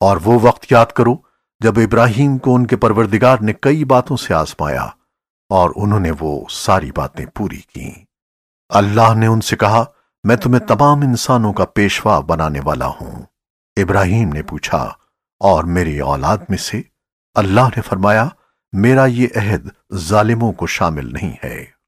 اور وہ وقت یاد کرو جب ابراہیم کو ان کے پروردگار نے کئی باتوں سے آزمایا اور انہوں نے وہ ساری باتیں پوری کیں۔ اللہ نے ان سے کہا، میں تمہیں تمام انسانوں کا پیشوا بنانے والا ہوں۔ ابراہیم نے پوچھا، اور میری اولاد میں سے؟ اللہ نے فرمایا، میرا یہ عہد ظالموں کو شامل نہیں ہے۔